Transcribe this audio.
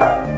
Bye.